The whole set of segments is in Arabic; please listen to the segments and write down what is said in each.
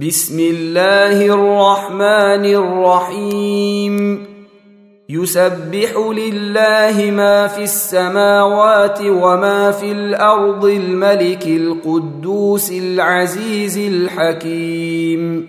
بسم الله الرحمن الرحيم. يسبح لله ما في السماوات وما في الأرض الملك القدوس العزيز الحكيم.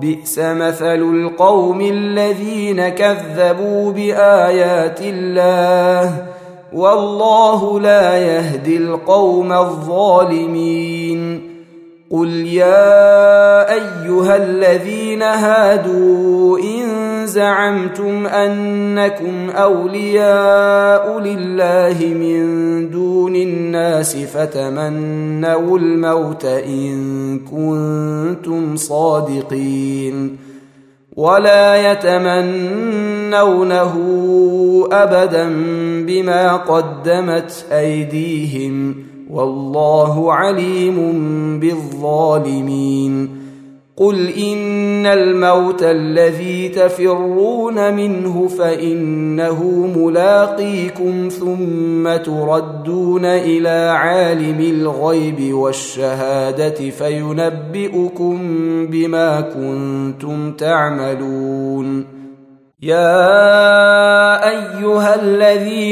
بئس مثل القوم الذين كذبوا بآيات الله والله لا يهدي القوم الظالمين. قل يا أيها الذين هادوا إن زعمتم أنكم أولياء لله من دون الناس فتمنوا الموت إن كنتم صادقين ولا يتمنونه أبدا بما قدمت أيديهم والله عليم بالظالمين قل ان الموت الذي تفرون منه فانه ملاقيكم ثم تردون إلى عالم الغيب والشهاده فينبئكم بما كنتم تعملون يا ايها الذين